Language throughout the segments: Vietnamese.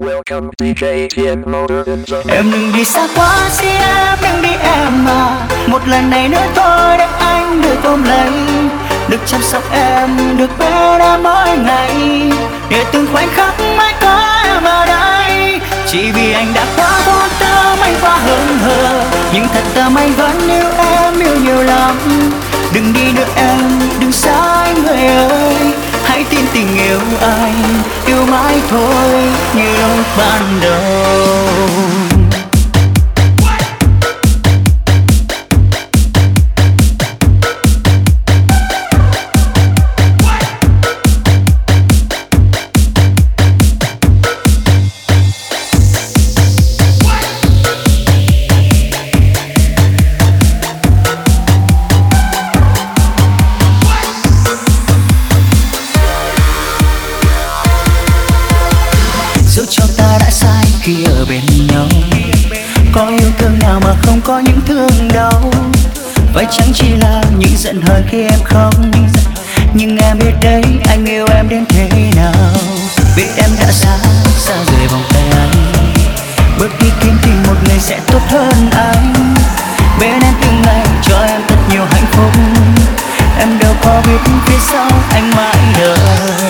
Welcome DJ Tien Motor in the Em đừng đi xa quá xin em đừng đi em mà Một lần này nữa thôi để anh được ôm lấy. Được chăm sóc em, được bên em mỗi ngày. Để từng khoảnh khắc mãi có em ở đây. Chỉ vì anh đã quá vô tâm anh quá hững hờ Nhưng thật tâm anh vẫn yêu em yêu nhiều lắm. Đừng đi nữa em, đừng xa anh người ơi. Hãy tin tình yêu anh Yêu mãi thôi như lúc ban đầu. Vậy chẳng chỉ là những giận hờn khi em khóc. Nhưng em biết đấy anh yêu em đến thế nào. Biết em đã xa, xa rời vòng tay anh. Bước đi kiếm tìm một người sẽ tốt hơn anh. Bên em từng ngày cho em thật nhiều hạnh phúc. Em đâu có biết phía sau anh mãi đợi.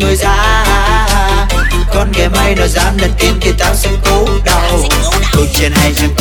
người ra con ghé mây nó dám lần tin thì tao sẽ cú đầu cuộc chiến hay chẳng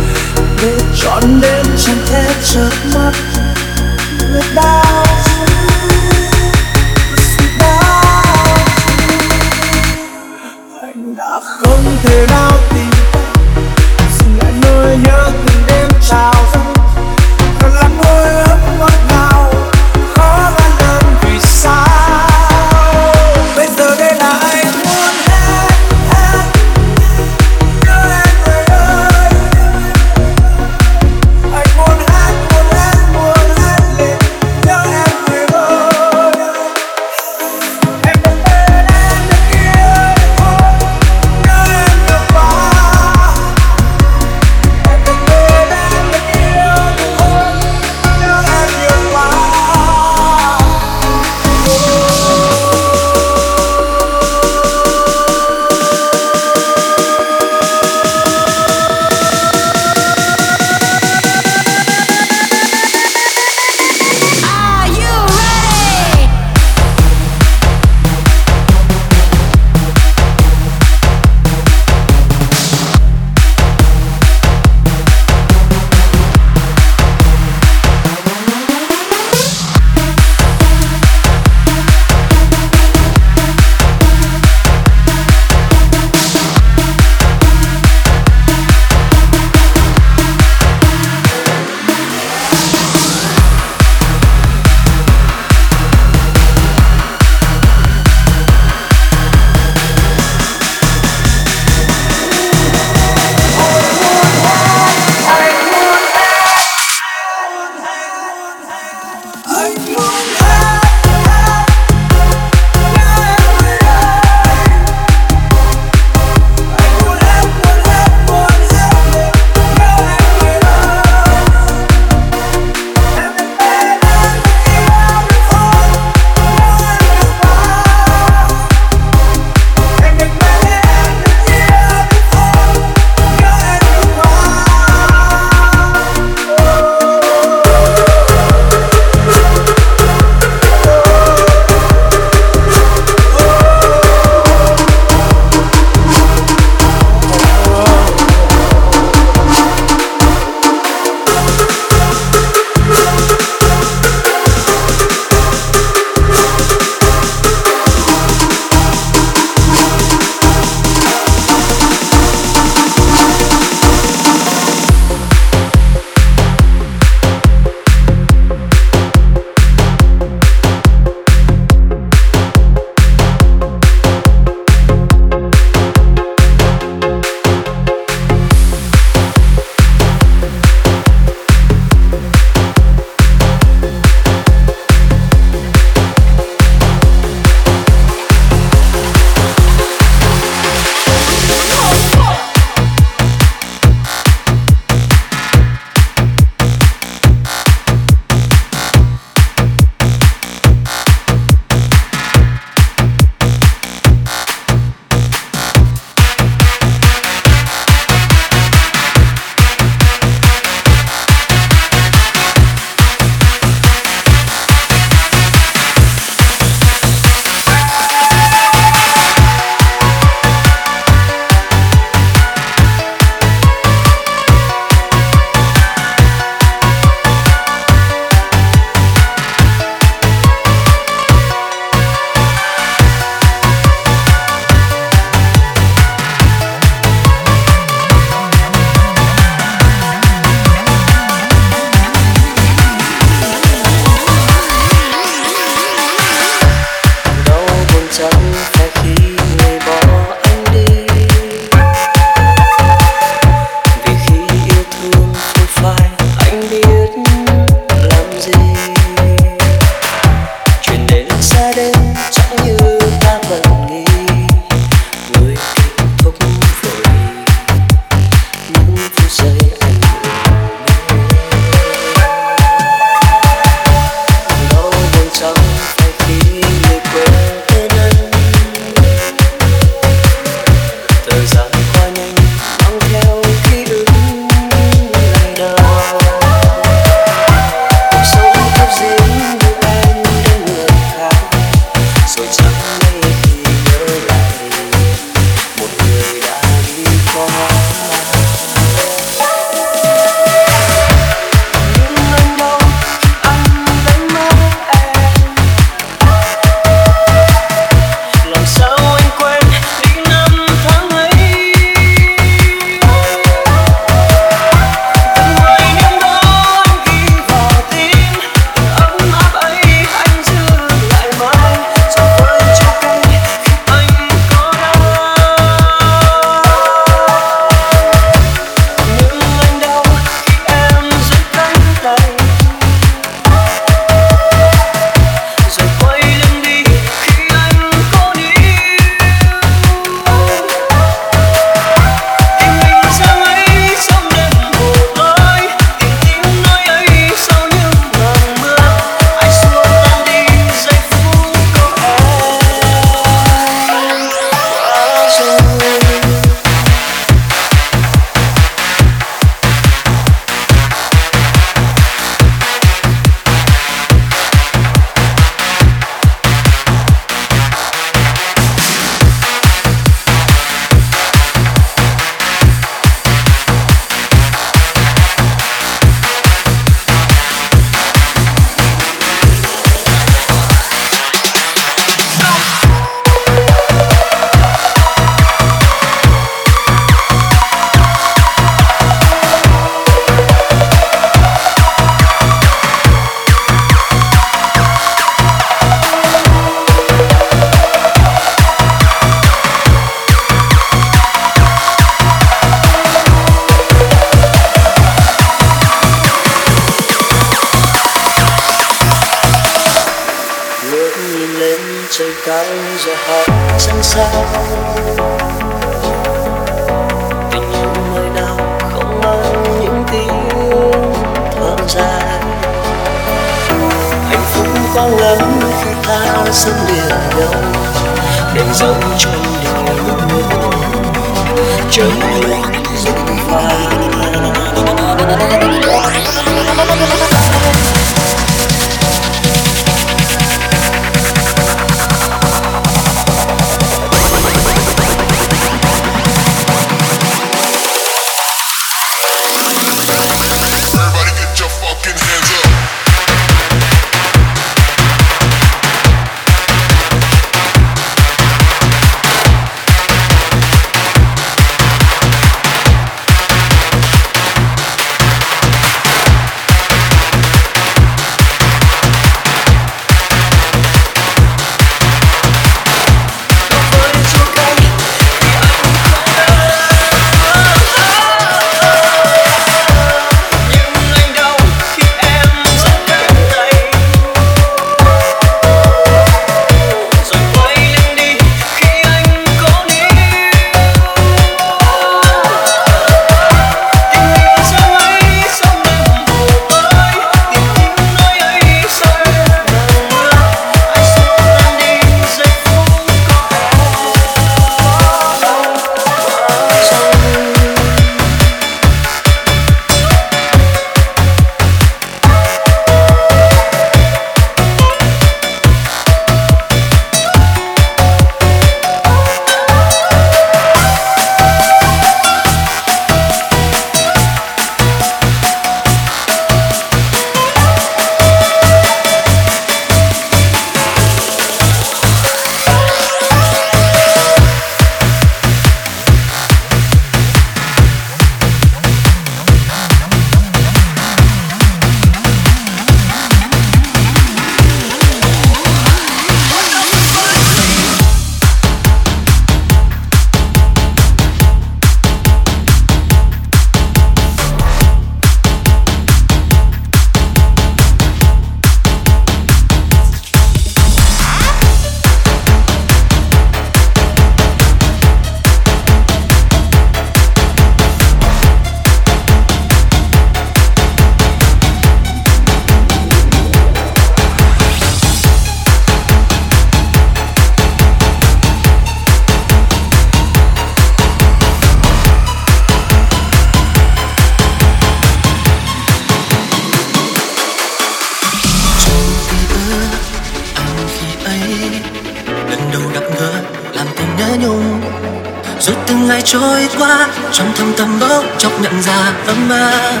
ấm áp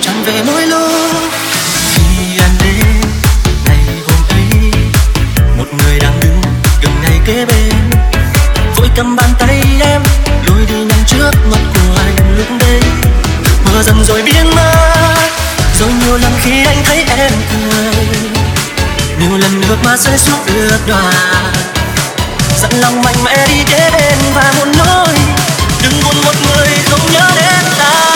chẳng về mỗi lúc khi anh đến, ngày hôm ấy, một người đang đứng gần ngay kế bên. Vội cầm bàn tay em lùi đi nhanh trước mặt của anh lúc đấy. Mưa dần rồi biến mất, rồi nhiều lần khi anh thấy em cười nhiều lần nước mắt rơi xuống ướt đòa dặn lòng mạnh mẽ đi kế bên và một nói, đừng buồn một người không nhớ đến ta.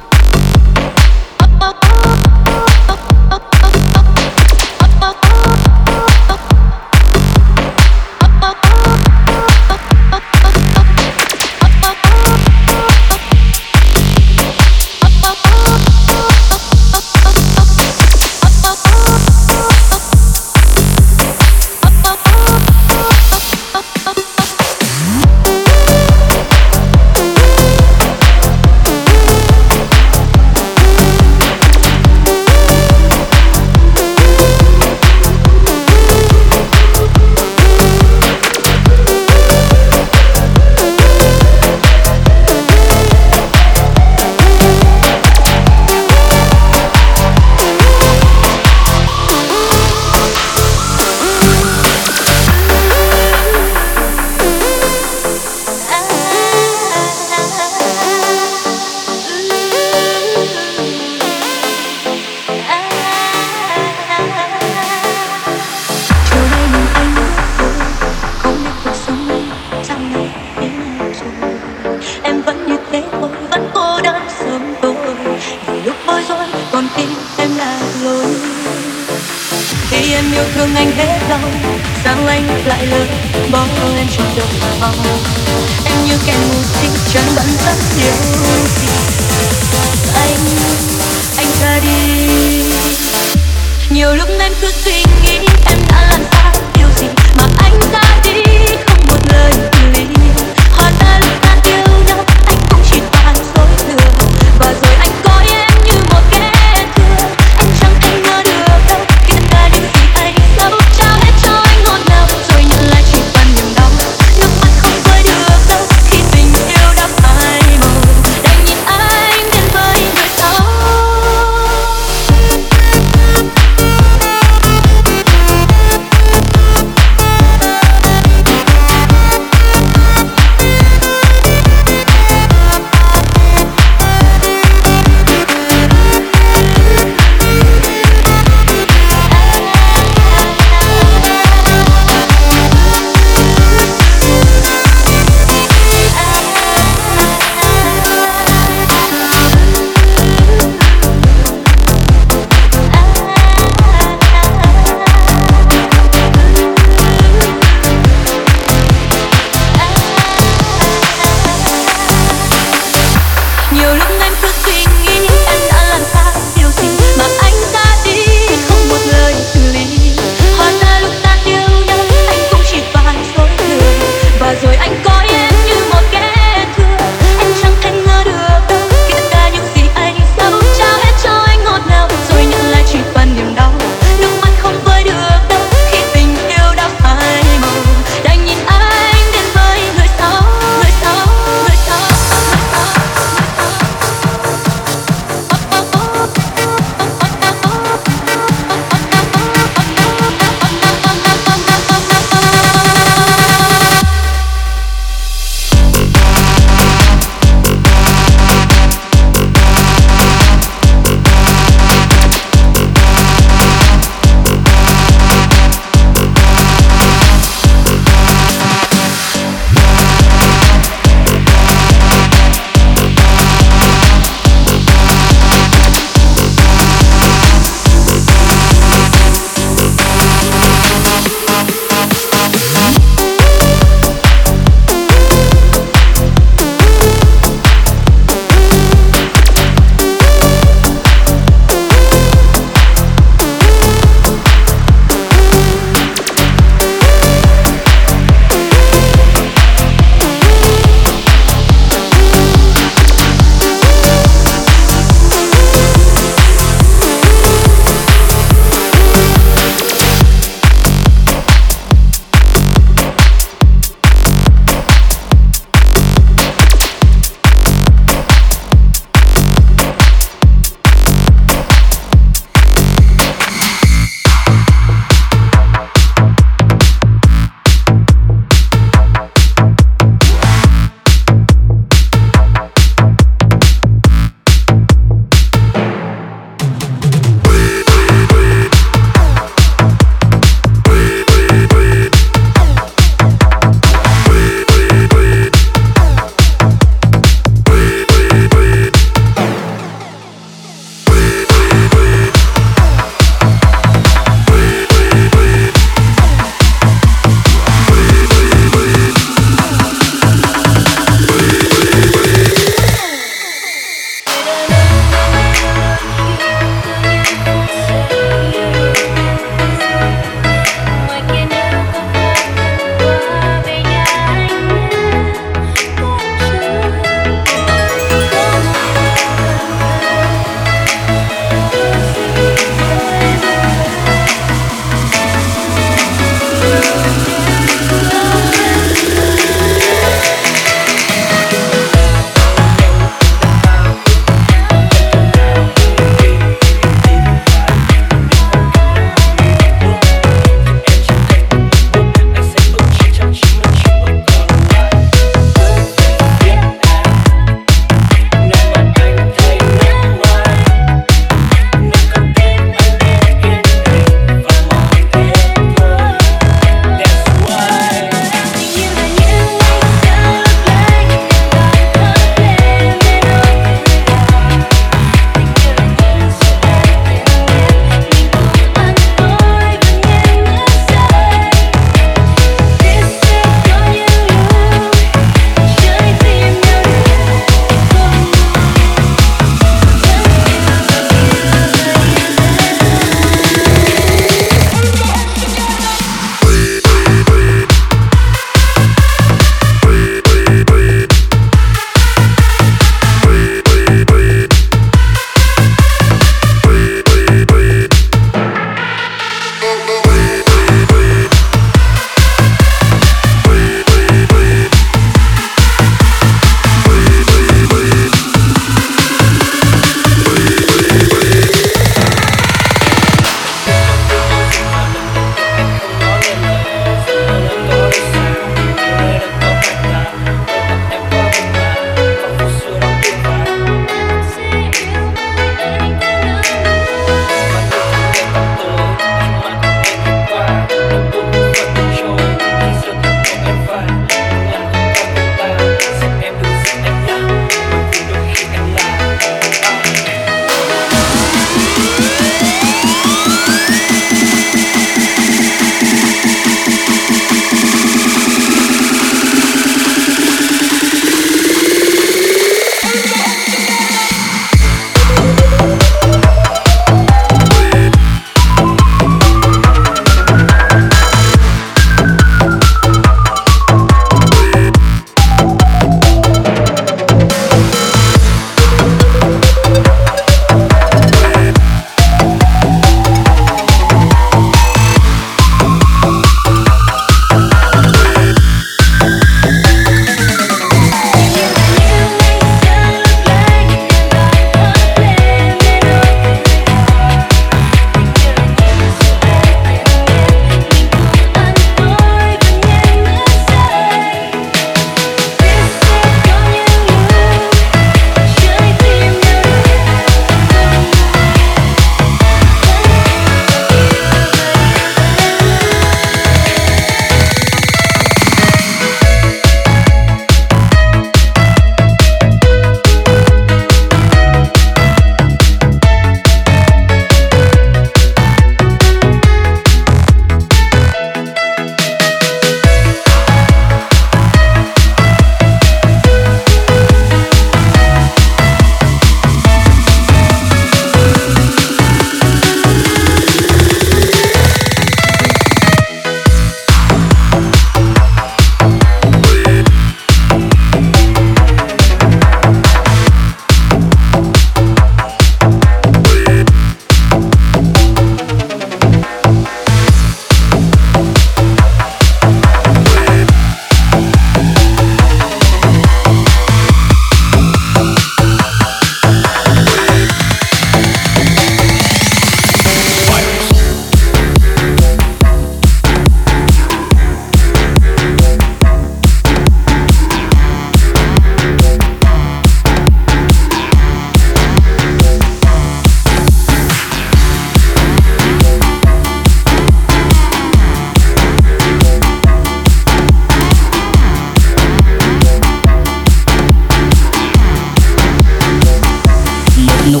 Nụ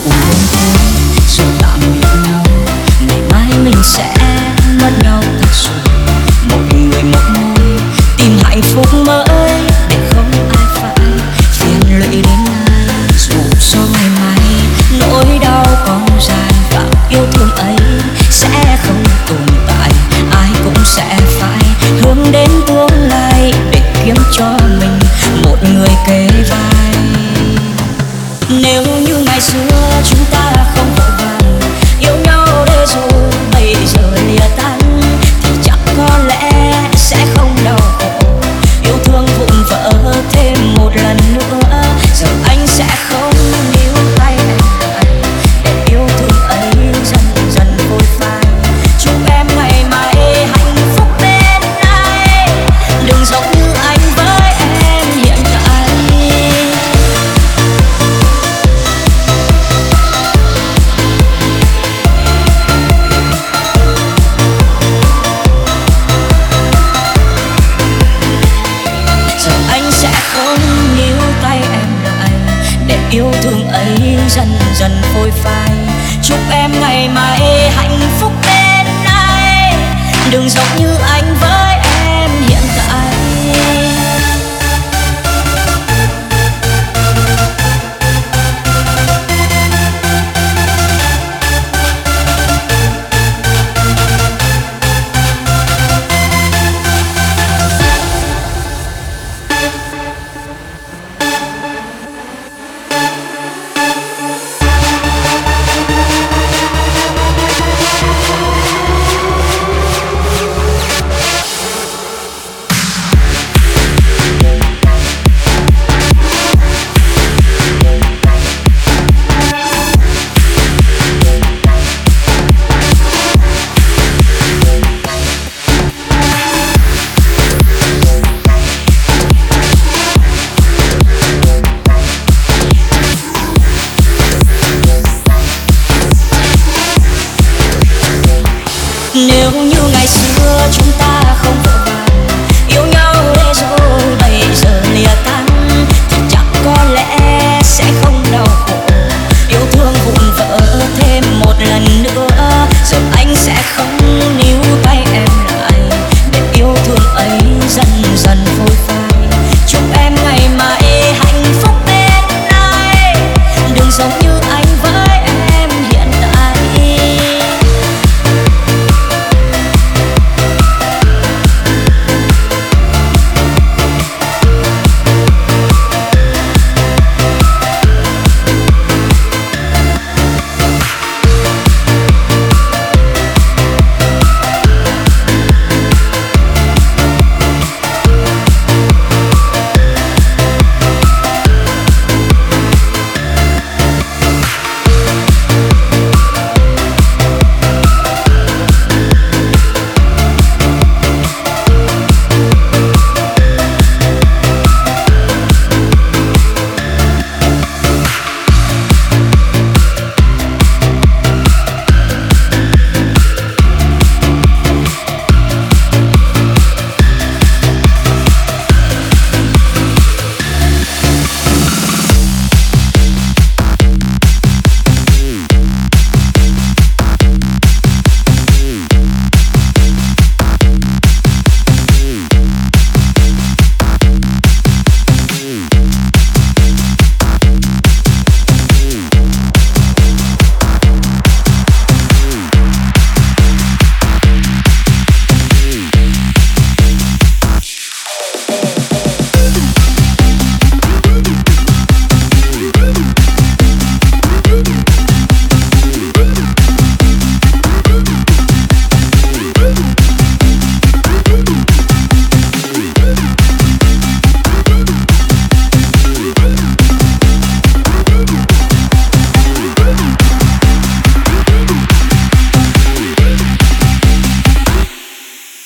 nếu như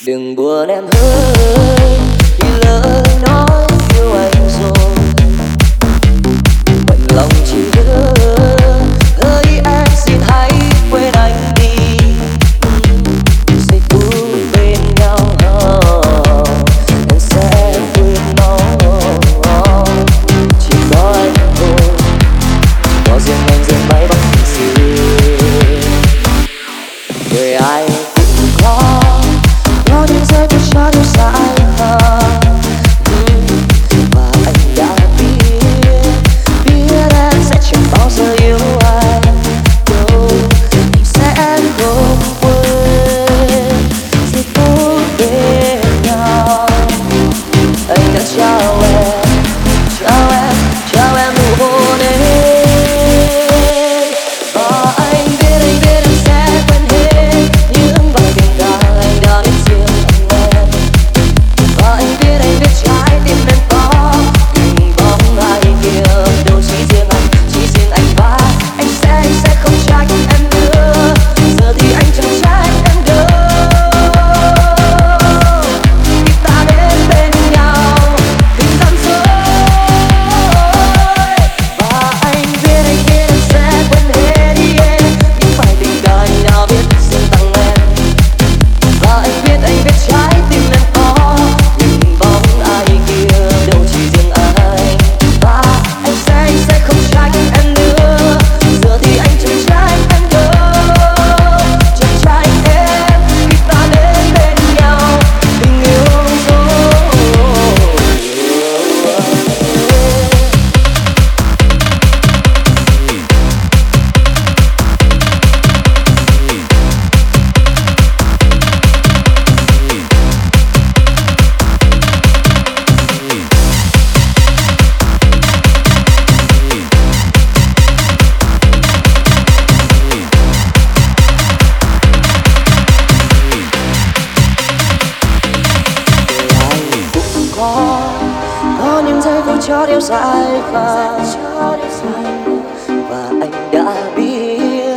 đừng buồn em hơn vì lỡ cho điều dài và và anh đã biết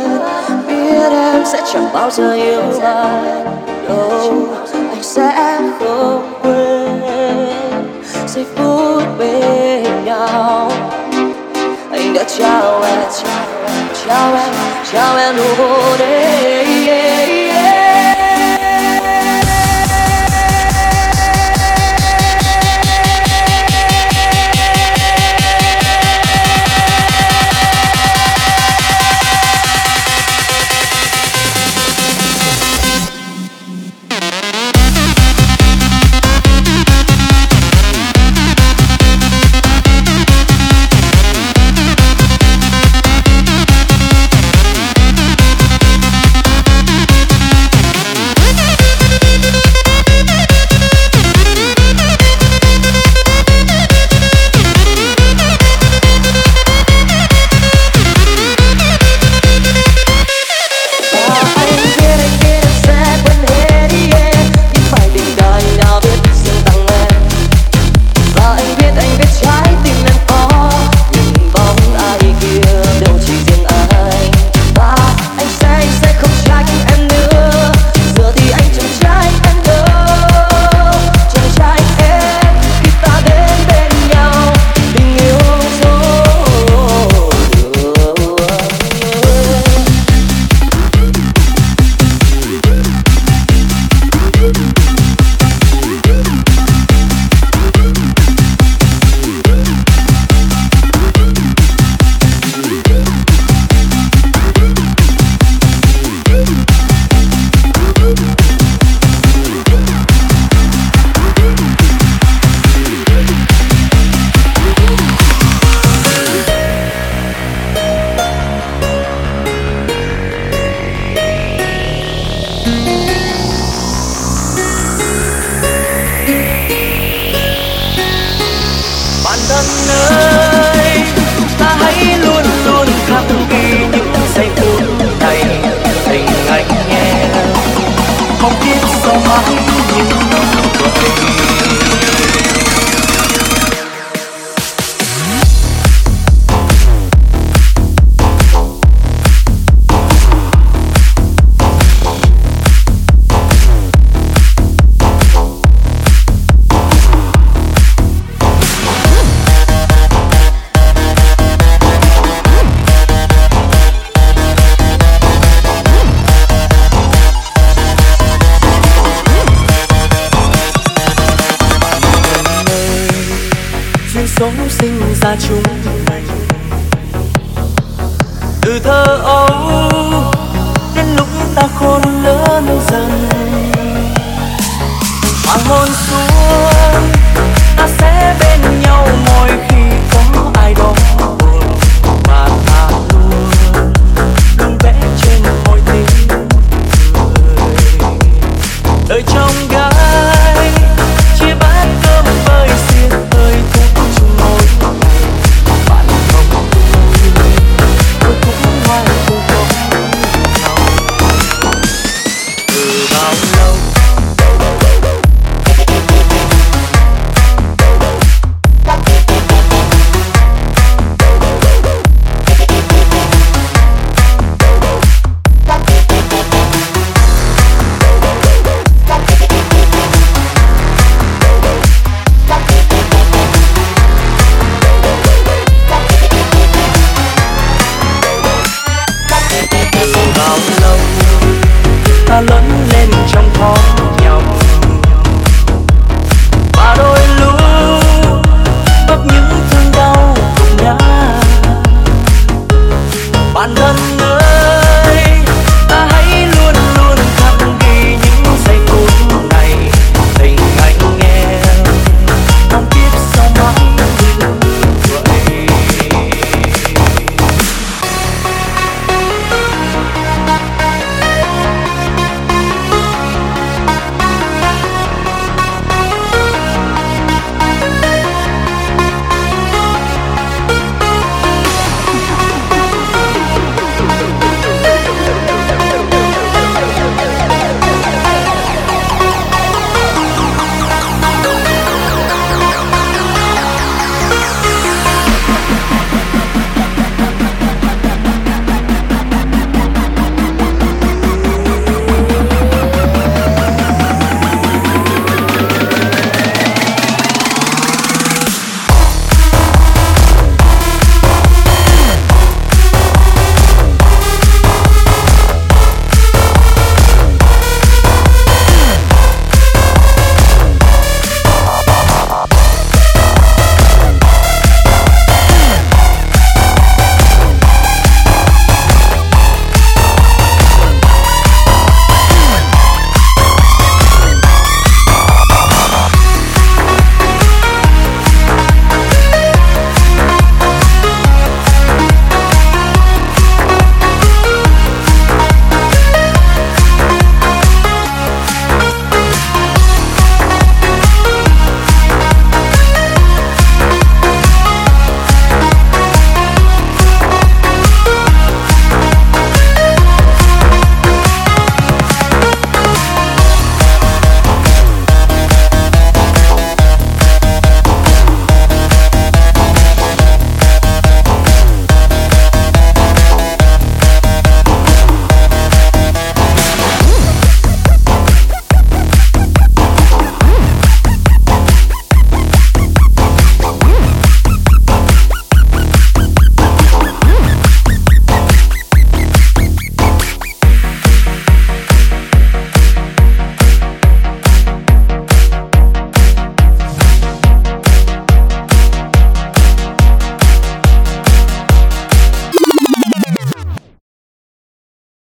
biết em sẽ chẳng bao giờ yêu ai đâu. Anh sẽ không quên giây phút bên nhau. Anh đã trao em trao em trao em nụ hôn ấy